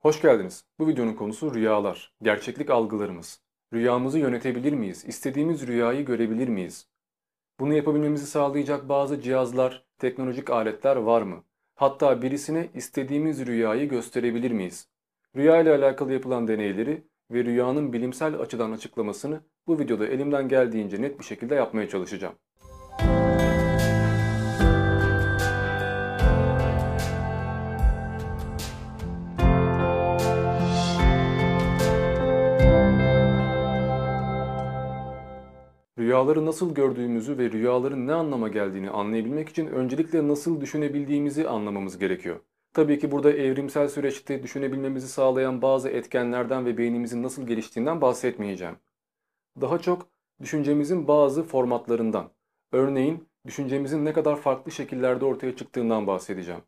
Hoş geldiniz. Bu videonun konusu rüyalar, gerçeklik algılarımız. Rüyamızı yönetebilir miyiz? İstediğimiz rüyayı görebilir miyiz? Bunu yapabilmemizi sağlayacak bazı cihazlar, teknolojik aletler var mı? Hatta birisine istediğimiz rüyayı gösterebilir miyiz? Rüya ile alakalı yapılan deneyleri ve rüyanın bilimsel açıdan açıklamasını bu videoda elimden geldiğince net bir şekilde yapmaya çalışacağım. Rüyaları nasıl gördüğümüzü ve rüyaların ne anlama geldiğini anlayabilmek için öncelikle nasıl düşünebildiğimizi anlamamız gerekiyor. Tabii ki burada evrimsel süreçte düşünebilmemizi sağlayan bazı etkenlerden ve beynimizin nasıl geliştiğinden bahsetmeyeceğim. Daha çok düşüncemizin bazı formatlarından, örneğin düşüncemizin ne kadar farklı şekillerde ortaya çıktığından bahsedeceğim.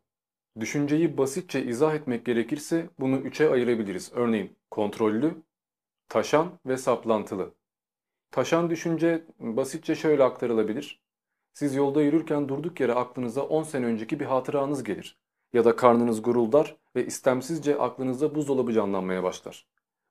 Düşünceyi basitçe izah etmek gerekirse bunu üçe ayırabiliriz. Örneğin kontrollü, taşan ve saplantılı. Taşan düşünce basitçe şöyle aktarılabilir. Siz yolda yürürken durduk yere aklınıza 10 sene önceki bir hatıranız gelir. Ya da karnınız guruldar ve istemsizce aklınızda buzdolabı canlanmaya başlar.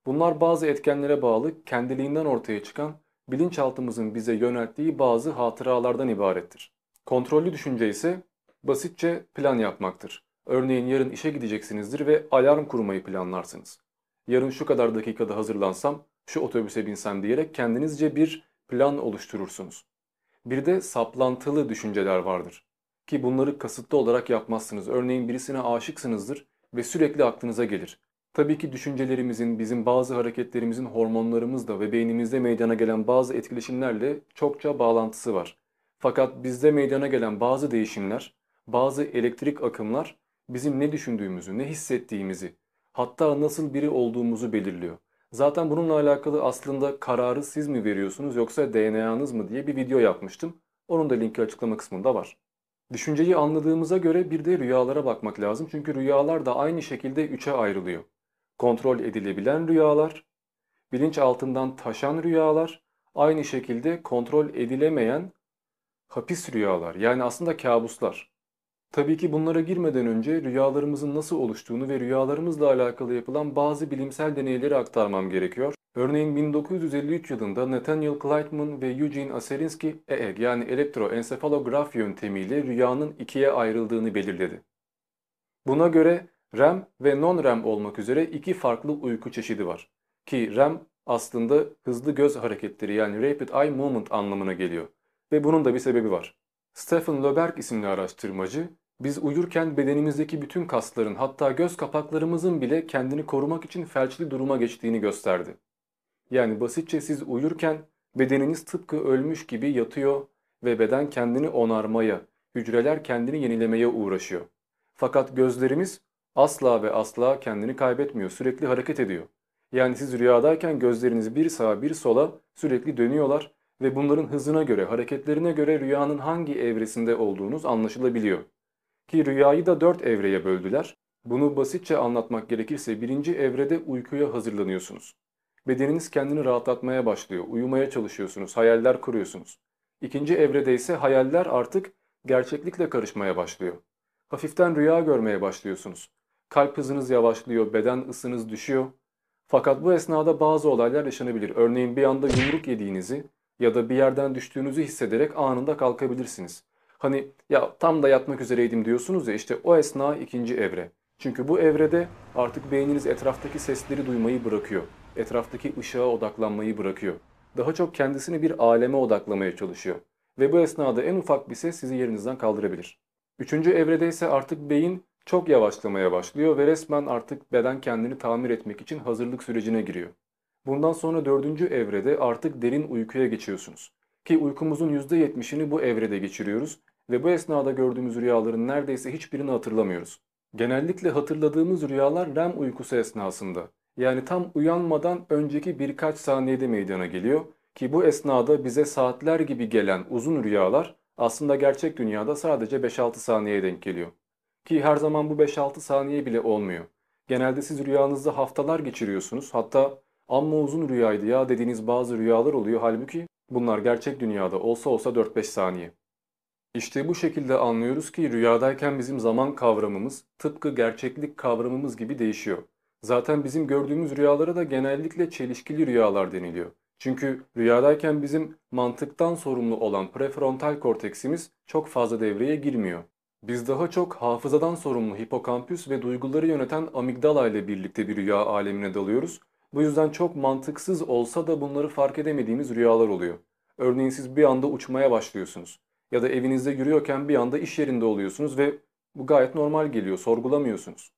Bunlar bazı etkenlere bağlı kendiliğinden ortaya çıkan bilinçaltımızın bize yönelttiği bazı hatıralardan ibarettir. Kontrollü düşünce ise basitçe plan yapmaktır. Örneğin yarın işe gideceksinizdir ve alarm kurmayı planlarsınız. Yarın şu kadar dakikada hazırlansam şu otobüse binsem diyerek kendinizce bir plan oluşturursunuz. Bir de saplantılı düşünceler vardır. Ki bunları kasıtlı olarak yapmazsınız. Örneğin birisine aşıksınızdır ve sürekli aklınıza gelir. Tabii ki düşüncelerimizin, bizim bazı hareketlerimizin hormonlarımızla ve beynimizde meydana gelen bazı etkileşimlerle çokça bağlantısı var. Fakat bizde meydana gelen bazı değişimler, bazı elektrik akımlar bizim ne düşündüğümüzü, ne hissettiğimizi, hatta nasıl biri olduğumuzu belirliyor. Zaten bununla alakalı aslında kararı siz mi veriyorsunuz yoksa DNA'nız mı diye bir video yapmıştım. Onun da linki açıklama kısmında var. Düşünceyi anladığımıza göre bir de rüyalara bakmak lazım. Çünkü rüyalar da aynı şekilde üçe ayrılıyor. Kontrol edilebilen rüyalar, bilinç altından taşan rüyalar, aynı şekilde kontrol edilemeyen hapis rüyalar yani aslında kabuslar. Tabii ki bunlara girmeden önce rüyalarımızın nasıl oluştuğunu ve rüyalarımızla alakalı yapılan bazı bilimsel deneyleri aktarmam gerekiyor. Örneğin 1953 yılında Nathaniel Kleitman ve Eugene Aserinsky EEG yani elektroensefalograf yöntemiyle rüyanın ikiye ayrıldığını belirledi. Buna göre REM ve non-REM olmak üzere iki farklı uyku çeşidi var. Ki REM aslında hızlı göz hareketleri yani Rapid Eye Movement anlamına geliyor. Ve bunun da bir sebebi var. Stephen Loberg isimli araştırmacı, biz uyurken bedenimizdeki bütün kasların hatta göz kapaklarımızın bile kendini korumak için felçli duruma geçtiğini gösterdi. Yani basitçe siz uyurken bedeniniz tıpkı ölmüş gibi yatıyor ve beden kendini onarmaya, hücreler kendini yenilemeye uğraşıyor. Fakat gözlerimiz asla ve asla kendini kaybetmiyor, sürekli hareket ediyor. Yani siz rüyadayken gözleriniz bir sağa bir sola sürekli dönüyorlar ve bunların hızına göre, hareketlerine göre rüyanın hangi evresinde olduğunuz anlaşılabiliyor. Ki rüyayı da dört evreye böldüler. Bunu basitçe anlatmak gerekirse birinci evrede uykuya hazırlanıyorsunuz. Bedeniniz kendini rahatlatmaya başlıyor, uyumaya çalışıyorsunuz, hayaller kuruyorsunuz. İkinci evrede ise hayaller artık gerçeklikle karışmaya başlıyor. Hafiften rüya görmeye başlıyorsunuz. Kalp hızınız yavaşlıyor, beden ısınız düşüyor. Fakat bu esnada bazı olaylar yaşanabilir. Örneğin bir anda yumruk yediğinizi ya da bir yerden düştüğünüzü hissederek anında kalkabilirsiniz. Hani ya tam da yatmak üzereydim diyorsunuz ya işte o esna ikinci evre. Çünkü bu evrede artık beyniniz etraftaki sesleri duymayı bırakıyor. Etraftaki ışığa odaklanmayı bırakıyor. Daha çok kendisini bir aleme odaklamaya çalışıyor. Ve bu esnada en ufak bir ses sizi yerinizden kaldırabilir. Üçüncü evrede ise artık beyin çok yavaşlamaya başlıyor ve resmen artık beden kendini tamir etmek için hazırlık sürecine giriyor. Bundan sonra dördüncü evrede artık derin uykuya geçiyorsunuz. Ki uykumuzun %70'ini bu evrede geçiriyoruz ve bu esnada gördüğümüz rüyaların neredeyse hiçbirini hatırlamıyoruz. Genellikle hatırladığımız rüyalar REM uykusu esnasında. Yani tam uyanmadan önceki birkaç saniyede meydana geliyor ki bu esnada bize saatler gibi gelen uzun rüyalar aslında gerçek dünyada sadece 5-6 saniyeye denk geliyor. Ki her zaman bu 5-6 saniye bile olmuyor. Genelde siz rüyanızda haftalar geçiriyorsunuz. Hatta amma uzun rüyaydı ya dediğiniz bazı rüyalar oluyor. Halbuki bunlar gerçek dünyada olsa olsa 4-5 saniye. İşte bu şekilde anlıyoruz ki rüyadayken bizim zaman kavramımız tıpkı gerçeklik kavramımız gibi değişiyor. Zaten bizim gördüğümüz rüyalara da genellikle çelişkili rüyalar deniliyor. Çünkü rüyadayken bizim mantıktan sorumlu olan prefrontal korteksimiz çok fazla devreye girmiyor. Biz daha çok hafızadan sorumlu hipokampüs ve duyguları yöneten amigdala ile birlikte bir rüya alemine dalıyoruz. Bu yüzden çok mantıksız olsa da bunları fark edemediğimiz rüyalar oluyor. Örneğin siz bir anda uçmaya başlıyorsunuz. Ya da evinizde yürüyorken bir anda iş yerinde oluyorsunuz ve bu gayet normal geliyor, sorgulamıyorsunuz.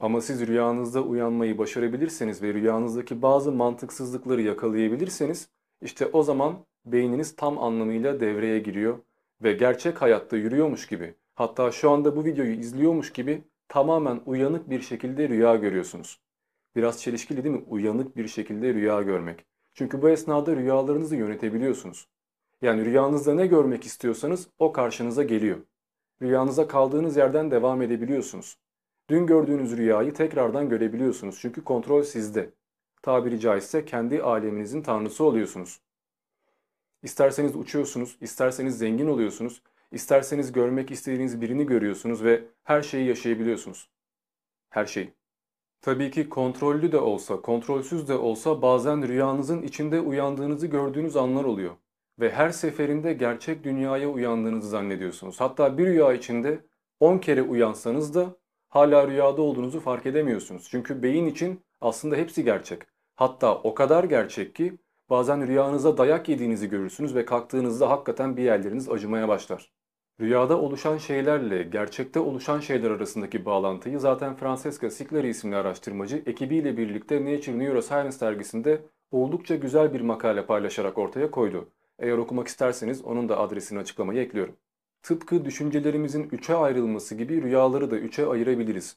Ama siz rüyanızda uyanmayı başarabilirseniz ve rüyanızdaki bazı mantıksızlıkları yakalayabilirseniz işte o zaman beyniniz tam anlamıyla devreye giriyor ve gerçek hayatta yürüyormuş gibi hatta şu anda bu videoyu izliyormuş gibi tamamen uyanık bir şekilde rüya görüyorsunuz. Biraz çelişkili değil mi? Uyanık bir şekilde rüya görmek. Çünkü bu esnada rüyalarınızı yönetebiliyorsunuz. Yani rüyanızda ne görmek istiyorsanız o karşınıza geliyor. Rüyanıza kaldığınız yerden devam edebiliyorsunuz. Dün gördüğünüz rüyayı tekrardan görebiliyorsunuz çünkü kontrol sizde. Tabiri caizse kendi aleminizin tanrısı oluyorsunuz. İsterseniz uçuyorsunuz, isterseniz zengin oluyorsunuz, isterseniz görmek istediğiniz birini görüyorsunuz ve her şeyi yaşayabiliyorsunuz. Her şeyi. Tabii ki kontrollü de olsa, kontrolsüz de olsa bazen rüyanızın içinde uyandığınızı gördüğünüz anlar oluyor. Ve her seferinde gerçek dünyaya uyandığınızı zannediyorsunuz. Hatta bir rüya içinde 10 kere uyansanız da hala rüyada olduğunuzu fark edemiyorsunuz. Çünkü beyin için aslında hepsi gerçek. Hatta o kadar gerçek ki bazen rüyanızda dayak yediğinizi görürsünüz ve kalktığınızda hakikaten bir yerleriniz acımaya başlar. Rüyada oluşan şeylerle gerçekte oluşan şeyler arasındaki bağlantıyı zaten Francesca Sicleri isimli araştırmacı ekibiyle birlikte Nature Neuroscience dergisinde oldukça güzel bir makale paylaşarak ortaya koydu. Eğer okumak isterseniz onun da adresini açıklamaya ekliyorum. Tıpkı düşüncelerimizin üçe ayrılması gibi rüyaları da üçe ayırabiliriz.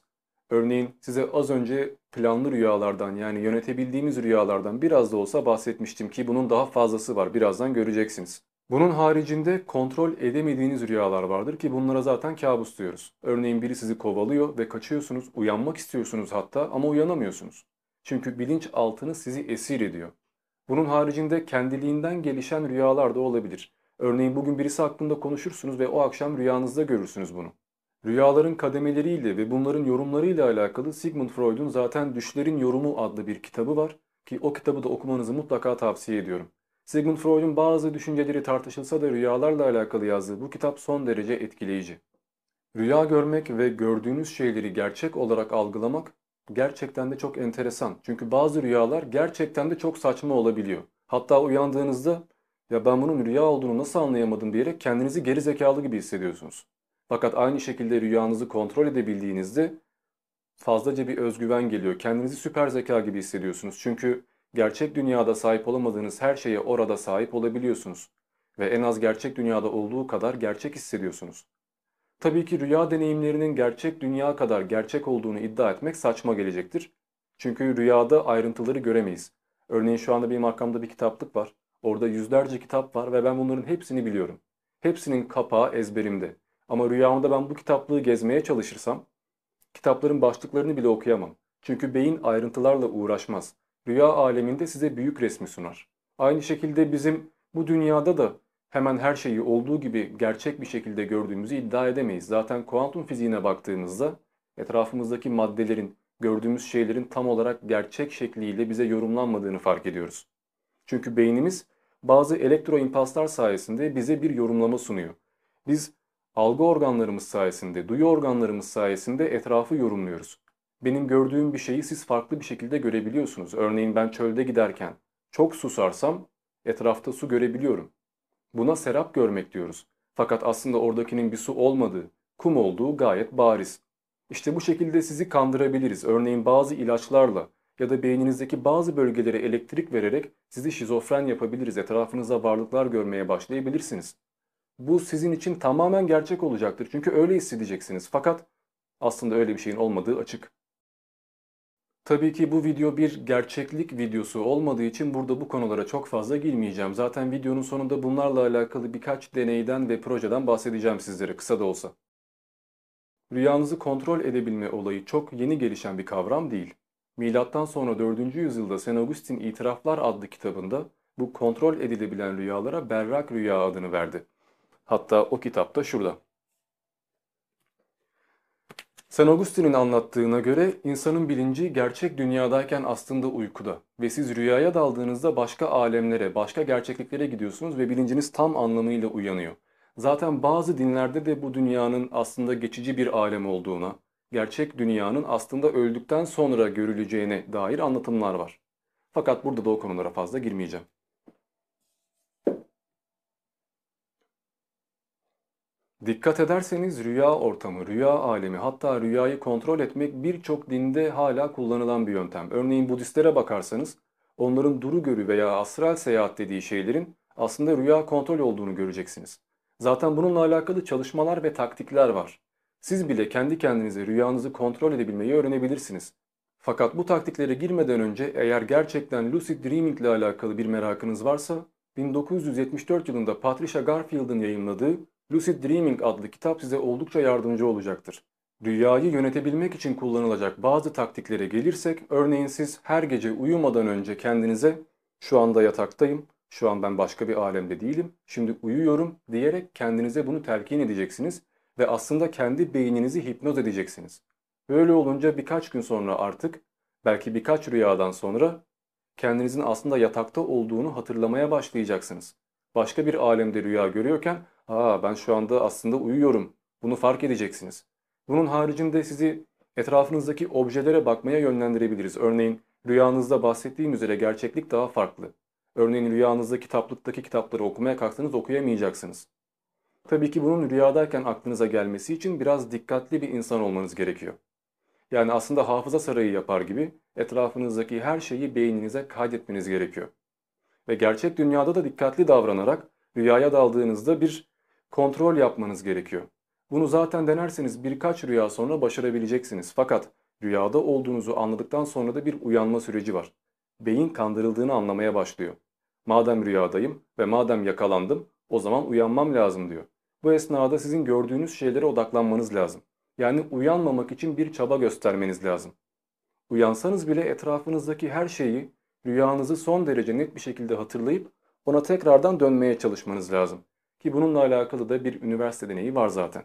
Örneğin size az önce planlı rüyalardan yani yönetebildiğimiz rüyalardan biraz da olsa bahsetmiştim ki bunun daha fazlası var birazdan göreceksiniz. Bunun haricinde kontrol edemediğiniz rüyalar vardır ki bunlara zaten kabus diyoruz. Örneğin biri sizi kovalıyor ve kaçıyorsunuz, uyanmak istiyorsunuz hatta ama uyanamıyorsunuz. Çünkü bilinç altınız sizi esir ediyor. Bunun haricinde kendiliğinden gelişen rüyalar da olabilir. Örneğin bugün birisi hakkında konuşursunuz ve o akşam rüyanızda görürsünüz bunu. Rüyaların kademeleriyle ve bunların yorumlarıyla alakalı Sigmund Freud'un zaten Düşlerin Yorumu adlı bir kitabı var ki o kitabı da okumanızı mutlaka tavsiye ediyorum. Sigmund Freud'un bazı düşünceleri tartışılsa da rüyalarla alakalı yazdığı bu kitap son derece etkileyici. Rüya görmek ve gördüğünüz şeyleri gerçek olarak algılamak gerçekten de çok enteresan. Çünkü bazı rüyalar gerçekten de çok saçma olabiliyor. Hatta uyandığınızda ya ben bunun rüya olduğunu nasıl anlayamadım diyerek kendinizi geri zekalı gibi hissediyorsunuz. Fakat aynı şekilde rüyanızı kontrol edebildiğinizde fazlaca bir özgüven geliyor. Kendinizi süper zeka gibi hissediyorsunuz. Çünkü gerçek dünyada sahip olamadığınız her şeye orada sahip olabiliyorsunuz. Ve en az gerçek dünyada olduğu kadar gerçek hissediyorsunuz. Tabii ki rüya deneyimlerinin gerçek dünya kadar gerçek olduğunu iddia etmek saçma gelecektir. Çünkü rüyada ayrıntıları göremeyiz. Örneğin şu anda benim arkamda bir kitaplık var. Orada yüzlerce kitap var ve ben bunların hepsini biliyorum. Hepsinin kapağı ezberimde. Ama rüyamda ben bu kitaplığı gezmeye çalışırsam kitapların başlıklarını bile okuyamam. Çünkü beyin ayrıntılarla uğraşmaz. Rüya aleminde size büyük resmi sunar. Aynı şekilde bizim bu dünyada da hemen her şeyi olduğu gibi gerçek bir şekilde gördüğümüzü iddia edemeyiz. Zaten kuantum fiziğine baktığımızda etrafımızdaki maddelerin, gördüğümüz şeylerin tam olarak gerçek şekliyle bize yorumlanmadığını fark ediyoruz. Çünkü beynimiz bazı elektroimpulslar sayesinde bize bir yorumlama sunuyor. Biz algı organlarımız sayesinde, duyu organlarımız sayesinde etrafı yorumluyoruz. Benim gördüğüm bir şeyi siz farklı bir şekilde görebiliyorsunuz. Örneğin ben çölde giderken çok susarsam etrafta su görebiliyorum. Buna serap görmek diyoruz. Fakat aslında oradakinin bir su olmadığı, kum olduğu gayet bariz. İşte bu şekilde sizi kandırabiliriz. Örneğin bazı ilaçlarla ya da beyninizdeki bazı bölgelere elektrik vererek sizi şizofren yapabiliriz. Etrafınızda varlıklar görmeye başlayabilirsiniz. Bu sizin için tamamen gerçek olacaktır. Çünkü öyle hissedeceksiniz. Fakat aslında öyle bir şeyin olmadığı açık. Tabii ki bu video bir gerçeklik videosu olmadığı için burada bu konulara çok fazla girmeyeceğim. Zaten videonun sonunda bunlarla alakalı birkaç deneyden ve projeden bahsedeceğim sizlere kısa da olsa. Rüyanızı kontrol edebilme olayı çok yeni gelişen bir kavram değil. Milattan sonra 4. yüzyılda St. Augustin İtiraflar adlı kitabında bu kontrol edilebilen rüyalara berrak rüya adını verdi. Hatta o kitapta şurada. St. Augustine'in anlattığına göre insanın bilinci gerçek dünyadayken aslında uykuda ve siz rüyaya daldığınızda başka alemlere, başka gerçekliklere gidiyorsunuz ve bilinciniz tam anlamıyla uyanıyor. Zaten bazı dinlerde de bu dünyanın aslında geçici bir alem olduğuna, gerçek dünyanın aslında öldükten sonra görüleceğine dair anlatımlar var. Fakat burada da o konulara fazla girmeyeceğim. Dikkat ederseniz rüya ortamı, rüya alemi hatta rüyayı kontrol etmek birçok dinde hala kullanılan bir yöntem. Örneğin Budistlere bakarsanız onların duru görü veya astral seyahat dediği şeylerin aslında rüya kontrol olduğunu göreceksiniz. Zaten bununla alakalı çalışmalar ve taktikler var. Siz bile kendi kendinize rüyanızı kontrol edebilmeyi öğrenebilirsiniz. Fakat bu taktiklere girmeden önce eğer gerçekten lucid dreaming ile alakalı bir merakınız varsa 1974 yılında Patricia Garfield'ın yayınladığı Lucid Dreaming adlı kitap size oldukça yardımcı olacaktır. Rüyayı yönetebilmek için kullanılacak bazı taktiklere gelirsek, örneğin siz her gece uyumadan önce kendinize şu anda yataktayım, şu an ben başka bir alemde değilim, şimdi uyuyorum diyerek kendinize bunu telkin edeceksiniz ve aslında kendi beyninizi hipnoz edeceksiniz. Böyle olunca birkaç gün sonra artık, belki birkaç rüyadan sonra kendinizin aslında yatakta olduğunu hatırlamaya başlayacaksınız. Başka bir alemde rüya görüyorken Aa ben şu anda aslında uyuyorum. Bunu fark edeceksiniz. Bunun haricinde sizi etrafınızdaki objelere bakmaya yönlendirebiliriz. Örneğin rüyanızda bahsettiğim üzere gerçeklik daha farklı. Örneğin rüyanızda kitaplıktaki kitapları okumaya kalksanız okuyamayacaksınız. Tabii ki bunun rüyadayken aklınıza gelmesi için biraz dikkatli bir insan olmanız gerekiyor. Yani aslında hafıza sarayı yapar gibi etrafınızdaki her şeyi beyninize kaydetmeniz gerekiyor. Ve gerçek dünyada da dikkatli davranarak rüyaya daldığınızda bir kontrol yapmanız gerekiyor. Bunu zaten denerseniz birkaç rüya sonra başarabileceksiniz. Fakat rüyada olduğunuzu anladıktan sonra da bir uyanma süreci var. Beyin kandırıldığını anlamaya başlıyor. Madem rüyadayım ve madem yakalandım o zaman uyanmam lazım diyor. Bu esnada sizin gördüğünüz şeylere odaklanmanız lazım. Yani uyanmamak için bir çaba göstermeniz lazım. Uyansanız bile etrafınızdaki her şeyi rüyanızı son derece net bir şekilde hatırlayıp ona tekrardan dönmeye çalışmanız lazım. Ki bununla alakalı da bir üniversite deneyi var zaten.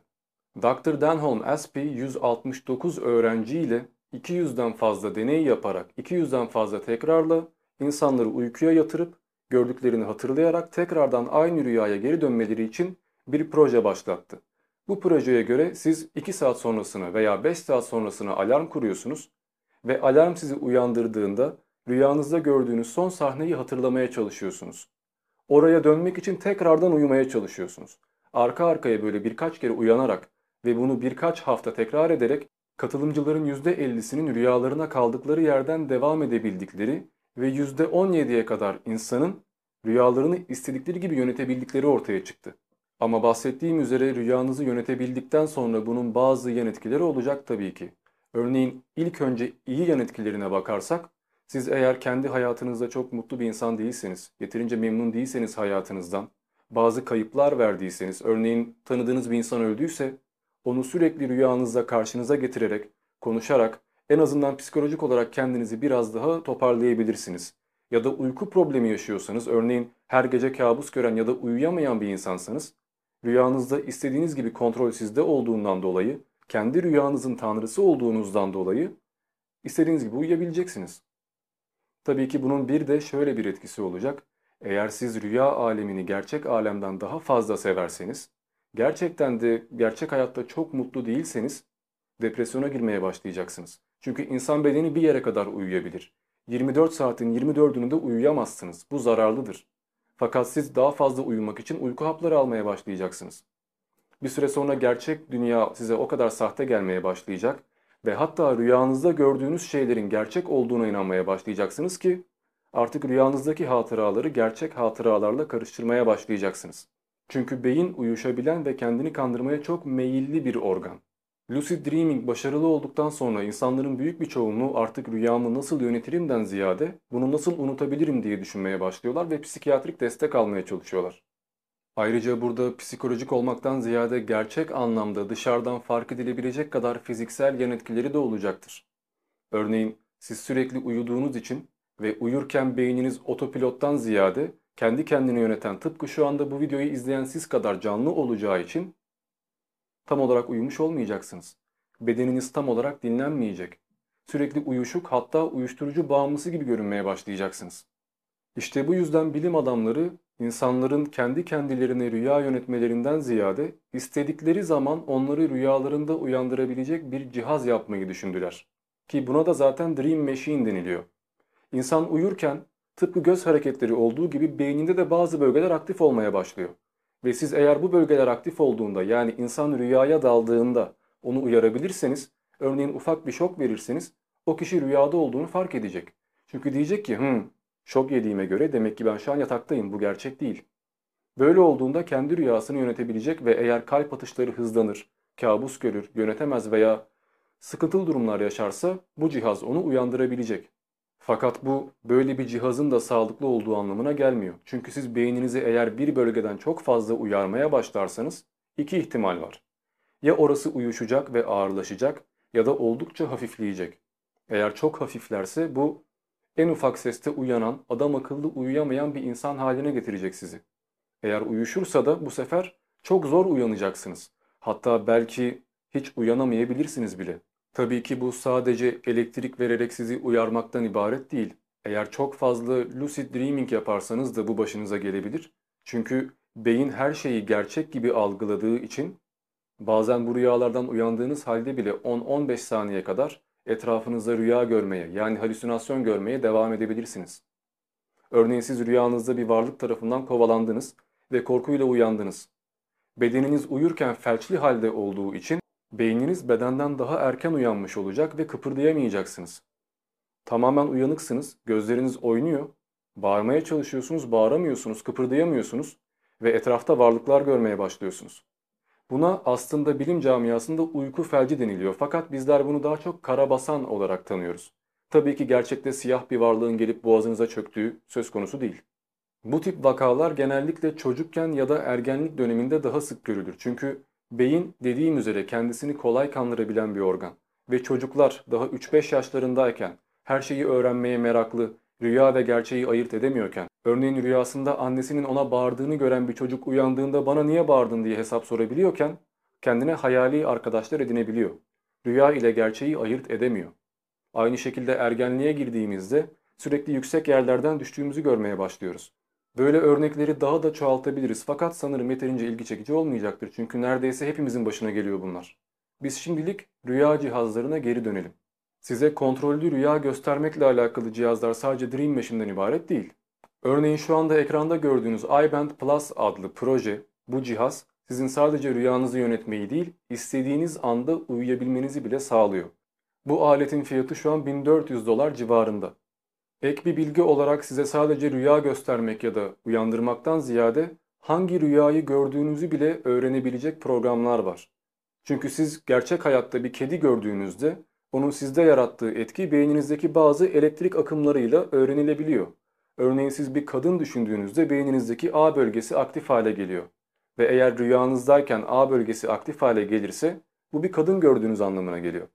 Dr. Denholm Aspey 169 öğrenciyle 200'den fazla deney yaparak 200'den fazla tekrarla insanları uykuya yatırıp gördüklerini hatırlayarak tekrardan aynı rüyaya geri dönmeleri için bir proje başlattı. Bu projeye göre siz 2 saat sonrasına veya 5 saat sonrasına alarm kuruyorsunuz ve alarm sizi uyandırdığında rüyanızda gördüğünüz son sahneyi hatırlamaya çalışıyorsunuz. Oraya dönmek için tekrardan uyumaya çalışıyorsunuz. Arka arkaya böyle birkaç kere uyanarak ve bunu birkaç hafta tekrar ederek katılımcıların %50'sinin rüyalarına kaldıkları yerden devam edebildikleri ve %17'ye kadar insanın rüyalarını istedikleri gibi yönetebildikleri ortaya çıktı. Ama bahsettiğim üzere rüyanızı yönetebildikten sonra bunun bazı yan etkileri olacak tabii ki. Örneğin ilk önce iyi yan etkilerine bakarsak siz eğer kendi hayatınızda çok mutlu bir insan değilseniz, yeterince memnun değilseniz hayatınızdan, bazı kayıplar verdiyseniz, örneğin tanıdığınız bir insan öldüyse, onu sürekli rüyanızda karşınıza getirerek, konuşarak, en azından psikolojik olarak kendinizi biraz daha toparlayabilirsiniz. Ya da uyku problemi yaşıyorsanız, örneğin her gece kabus gören ya da uyuyamayan bir insansanız, rüyanızda istediğiniz gibi kontrol sizde olduğundan dolayı, kendi rüyanızın tanrısı olduğunuzdan dolayı istediğiniz gibi uyuyabileceksiniz. Tabii ki bunun bir de şöyle bir etkisi olacak. Eğer siz rüya alemini gerçek alemden daha fazla severseniz, gerçekten de gerçek hayatta çok mutlu değilseniz depresyona girmeye başlayacaksınız. Çünkü insan bedeni bir yere kadar uyuyabilir. 24 saatin 24'ünü de uyuyamazsınız. Bu zararlıdır. Fakat siz daha fazla uyumak için uyku hapları almaya başlayacaksınız. Bir süre sonra gerçek dünya size o kadar sahte gelmeye başlayacak ve hatta rüyanızda gördüğünüz şeylerin gerçek olduğuna inanmaya başlayacaksınız ki artık rüyanızdaki hatıraları gerçek hatıralarla karıştırmaya başlayacaksınız. Çünkü beyin uyuşabilen ve kendini kandırmaya çok meyilli bir organ. Lucid Dreaming başarılı olduktan sonra insanların büyük bir çoğunluğu artık rüyamı nasıl yönetirimden ziyade bunu nasıl unutabilirim diye düşünmeye başlıyorlar ve psikiyatrik destek almaya çalışıyorlar. Ayrıca burada psikolojik olmaktan ziyade gerçek anlamda dışarıdan fark edilebilecek kadar fiziksel yan etkileri de olacaktır. Örneğin siz sürekli uyuduğunuz için ve uyurken beyniniz otopilottan ziyade kendi kendini yöneten tıpkı şu anda bu videoyu izleyen siz kadar canlı olacağı için tam olarak uyumuş olmayacaksınız. bedeniniz tam olarak dinlenmeyecek. Sürekli uyuşuk hatta uyuşturucu bağımlısı gibi görünmeye başlayacaksınız. İşte bu yüzden bilim adamları insanların kendi kendilerine rüya yönetmelerinden ziyade istedikleri zaman onları rüyalarında uyandırabilecek bir cihaz yapmayı düşündüler. Ki buna da zaten Dream Machine deniliyor. İnsan uyurken tıpkı göz hareketleri olduğu gibi beyninde de bazı bölgeler aktif olmaya başlıyor. Ve siz eğer bu bölgeler aktif olduğunda yani insan rüyaya daldığında onu uyarabilirseniz, örneğin ufak bir şok verirseniz o kişi rüyada olduğunu fark edecek. Çünkü diyecek ki hmm, şok yediğime göre demek ki ben şu an yataktayım bu gerçek değil. Böyle olduğunda kendi rüyasını yönetebilecek ve eğer kalp atışları hızlanır, kabus görür, yönetemez veya sıkıntılı durumlar yaşarsa bu cihaz onu uyandırabilecek. Fakat bu böyle bir cihazın da sağlıklı olduğu anlamına gelmiyor. Çünkü siz beyninizi eğer bir bölgeden çok fazla uyarmaya başlarsanız iki ihtimal var. Ya orası uyuşacak ve ağırlaşacak ya da oldukça hafifleyecek. Eğer çok hafiflerse bu en ufak seste uyanan, adam akıllı uyuyamayan bir insan haline getirecek sizi. Eğer uyuşursa da bu sefer çok zor uyanacaksınız. Hatta belki hiç uyanamayabilirsiniz bile. Tabii ki bu sadece elektrik vererek sizi uyarmaktan ibaret değil. Eğer çok fazla lucid dreaming yaparsanız da bu başınıza gelebilir. Çünkü beyin her şeyi gerçek gibi algıladığı için bazen bu rüyalardan uyandığınız halde bile 10-15 saniye kadar etrafınızda rüya görmeye yani halüsinasyon görmeye devam edebilirsiniz. Örneğin siz rüyanızda bir varlık tarafından kovalandınız ve korkuyla uyandınız. Bedeniniz uyurken felçli halde olduğu için beyniniz bedenden daha erken uyanmış olacak ve kıpırdayamayacaksınız. Tamamen uyanıksınız, gözleriniz oynuyor, bağırmaya çalışıyorsunuz, bağıramıyorsunuz, kıpırdayamıyorsunuz ve etrafta varlıklar görmeye başlıyorsunuz. Buna aslında bilim camiasında uyku felci deniliyor fakat bizler bunu daha çok karabasan olarak tanıyoruz. Tabii ki gerçekte siyah bir varlığın gelip boğazınıza çöktüğü söz konusu değil. Bu tip vakalar genellikle çocukken ya da ergenlik döneminde daha sık görülür. Çünkü beyin dediğim üzere kendisini kolay kandırabilen bir organ. Ve çocuklar daha 3-5 yaşlarındayken her şeyi öğrenmeye meraklı, rüya ve gerçeği ayırt edemiyorken, örneğin rüyasında annesinin ona bağırdığını gören bir çocuk uyandığında bana niye bağırdın diye hesap sorabiliyorken, kendine hayali arkadaşlar edinebiliyor. Rüya ile gerçeği ayırt edemiyor. Aynı şekilde ergenliğe girdiğimizde sürekli yüksek yerlerden düştüğümüzü görmeye başlıyoruz. Böyle örnekleri daha da çoğaltabiliriz fakat sanırım yeterince ilgi çekici olmayacaktır çünkü neredeyse hepimizin başına geliyor bunlar. Biz şimdilik rüya cihazlarına geri dönelim. Size kontrollü rüya göstermekle alakalı cihazlar sadece Dream Machine'den ibaret değil. Örneğin şu anda ekranda gördüğünüz iBand Plus adlı proje, bu cihaz sizin sadece rüyanızı yönetmeyi değil, istediğiniz anda uyuyabilmenizi bile sağlıyor. Bu aletin fiyatı şu an 1400 dolar civarında. Ek bir bilgi olarak size sadece rüya göstermek ya da uyandırmaktan ziyade hangi rüyayı gördüğünüzü bile öğrenebilecek programlar var. Çünkü siz gerçek hayatta bir kedi gördüğünüzde onun sizde yarattığı etki beyninizdeki bazı elektrik akımlarıyla öğrenilebiliyor. Örneğin siz bir kadın düşündüğünüzde beyninizdeki A bölgesi aktif hale geliyor. Ve eğer rüyanızdayken A bölgesi aktif hale gelirse bu bir kadın gördüğünüz anlamına geliyor.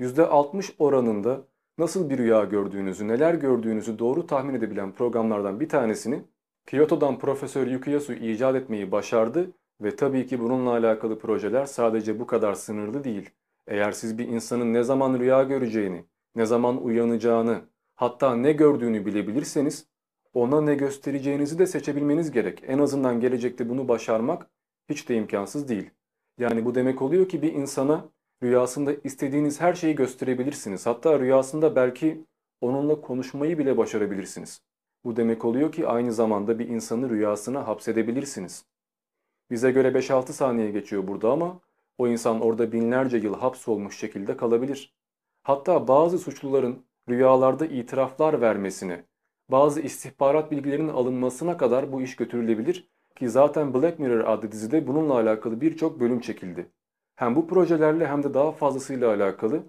%60 oranında nasıl bir rüya gördüğünüzü, neler gördüğünüzü doğru tahmin edebilen programlardan bir tanesini Kyoto'dan Profesör Yukiyasu icat etmeyi başardı ve tabii ki bununla alakalı projeler sadece bu kadar sınırlı değil. Eğer siz bir insanın ne zaman rüya göreceğini, ne zaman uyanacağını, hatta ne gördüğünü bilebilirseniz ona ne göstereceğinizi de seçebilmeniz gerek. En azından gelecekte bunu başarmak hiç de imkansız değil. Yani bu demek oluyor ki bir insana rüyasında istediğiniz her şeyi gösterebilirsiniz. Hatta rüyasında belki onunla konuşmayı bile başarabilirsiniz. Bu demek oluyor ki aynı zamanda bir insanı rüyasına hapsedebilirsiniz. Bize göre 5-6 saniye geçiyor burada ama o insan orada binlerce yıl hapsolmuş şekilde kalabilir. Hatta bazı suçluların rüyalarda itiraflar vermesine, bazı istihbarat bilgilerinin alınmasına kadar bu iş götürülebilir ki zaten Black Mirror adlı dizide bununla alakalı birçok bölüm çekildi. Hem bu projelerle hem de daha fazlasıyla alakalı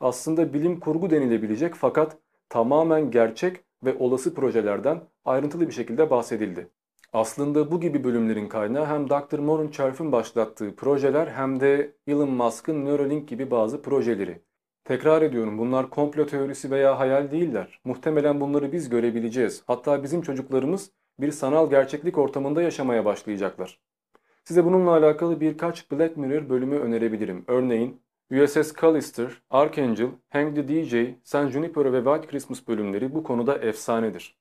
aslında bilim kurgu denilebilecek fakat tamamen gerçek ve olası projelerden ayrıntılı bir şekilde bahsedildi. Aslında bu gibi bölümlerin kaynağı hem Dr. Moran Cherf'in başlattığı projeler hem de Elon Musk'ın Neuralink gibi bazı projeleri. Tekrar ediyorum bunlar komplo teorisi veya hayal değiller. Muhtemelen bunları biz görebileceğiz. Hatta bizim çocuklarımız bir sanal gerçeklik ortamında yaşamaya başlayacaklar. Size bununla alakalı birkaç Black Mirror bölümü önerebilirim. Örneğin USS Callister, Archangel, Hang the DJ, San Junipero ve White Christmas bölümleri bu konuda efsanedir.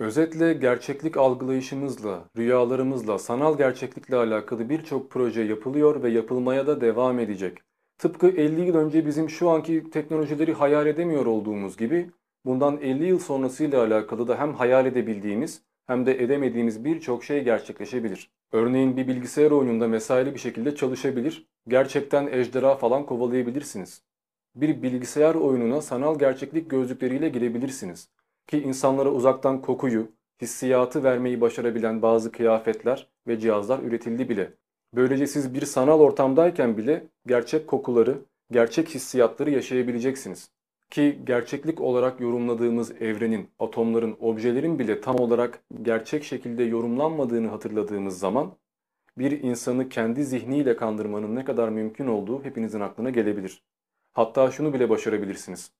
Özetle gerçeklik algılayışımızla, rüyalarımızla, sanal gerçeklikle alakalı birçok proje yapılıyor ve yapılmaya da devam edecek. Tıpkı 50 yıl önce bizim şu anki teknolojileri hayal edemiyor olduğumuz gibi bundan 50 yıl sonrasıyla alakalı da hem hayal edebildiğimiz hem de edemediğimiz birçok şey gerçekleşebilir. Örneğin bir bilgisayar oyununda mesaili bir şekilde çalışabilir, gerçekten ejderha falan kovalayabilirsiniz. Bir bilgisayar oyununa sanal gerçeklik gözlükleriyle girebilirsiniz. Ki insanlara uzaktan kokuyu, hissiyatı vermeyi başarabilen bazı kıyafetler ve cihazlar üretildi bile. Böylece siz bir sanal ortamdayken bile gerçek kokuları, gerçek hissiyatları yaşayabileceksiniz. Ki gerçeklik olarak yorumladığımız evrenin, atomların, objelerin bile tam olarak gerçek şekilde yorumlanmadığını hatırladığımız zaman bir insanı kendi zihniyle kandırmanın ne kadar mümkün olduğu hepinizin aklına gelebilir. Hatta şunu bile başarabilirsiniz.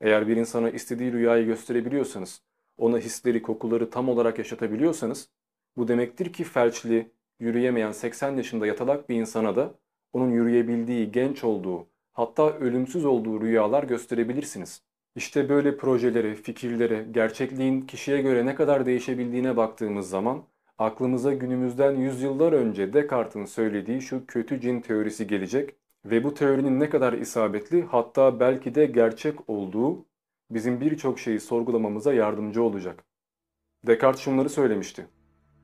Eğer bir insana istediği rüyayı gösterebiliyorsanız, ona hisleri, kokuları tam olarak yaşatabiliyorsanız, bu demektir ki felçli, yürüyemeyen 80 yaşında yatalak bir insana da onun yürüyebildiği, genç olduğu, hatta ölümsüz olduğu rüyalar gösterebilirsiniz. İşte böyle projelere, fikirlere, gerçekliğin kişiye göre ne kadar değişebildiğine baktığımız zaman aklımıza günümüzden yüzyıllar önce Descartes'in söylediği şu kötü cin teorisi gelecek ve bu teorinin ne kadar isabetli hatta belki de gerçek olduğu bizim birçok şeyi sorgulamamıza yardımcı olacak. Descartes şunları söylemişti.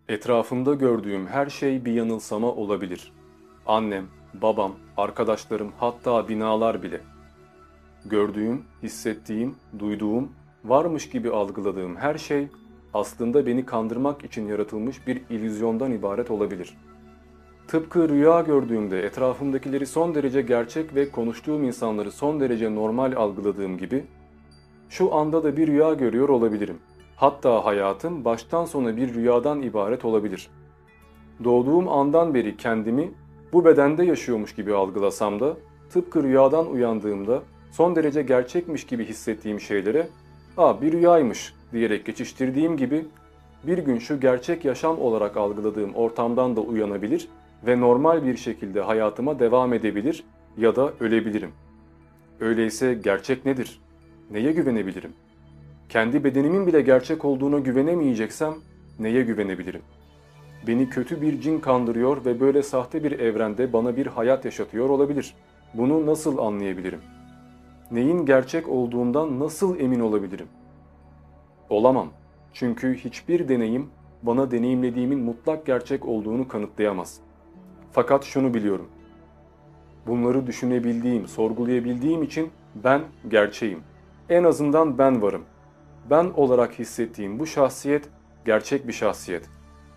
Etrafımda gördüğüm her şey bir yanılsama olabilir. Annem, babam, arkadaşlarım hatta binalar bile. Gördüğüm, hissettiğim, duyduğum, varmış gibi algıladığım her şey aslında beni kandırmak için yaratılmış bir illüzyondan ibaret olabilir. Tıpkı rüya gördüğümde etrafımdakileri son derece gerçek ve konuştuğum insanları son derece normal algıladığım gibi, şu anda da bir rüya görüyor olabilirim. Hatta hayatım baştan sona bir rüyadan ibaret olabilir. Doğduğum andan beri kendimi bu bedende yaşıyormuş gibi algılasam da, tıpkı rüyadan uyandığımda son derece gerçekmiş gibi hissettiğim şeylere ''Aa bir rüyaymış'' diyerek geçiştirdiğim gibi bir gün şu gerçek yaşam olarak algıladığım ortamdan da uyanabilir ve normal bir şekilde hayatıma devam edebilir ya da ölebilirim. Öyleyse gerçek nedir? Neye güvenebilirim? Kendi bedenimin bile gerçek olduğuna güvenemeyeceksem neye güvenebilirim? Beni kötü bir cin kandırıyor ve böyle sahte bir evrende bana bir hayat yaşatıyor olabilir. Bunu nasıl anlayabilirim? Neyin gerçek olduğundan nasıl emin olabilirim? Olamam. Çünkü hiçbir deneyim bana deneyimlediğimin mutlak gerçek olduğunu kanıtlayamaz. Fakat şunu biliyorum. Bunları düşünebildiğim, sorgulayabildiğim için ben gerçeğim. En azından ben varım. Ben olarak hissettiğim bu şahsiyet gerçek bir şahsiyet.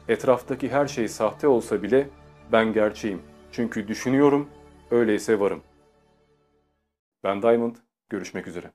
Etraftaki her şey sahte olsa bile ben gerçeğim. Çünkü düşünüyorum, öyleyse varım. Ben Diamond, görüşmek üzere.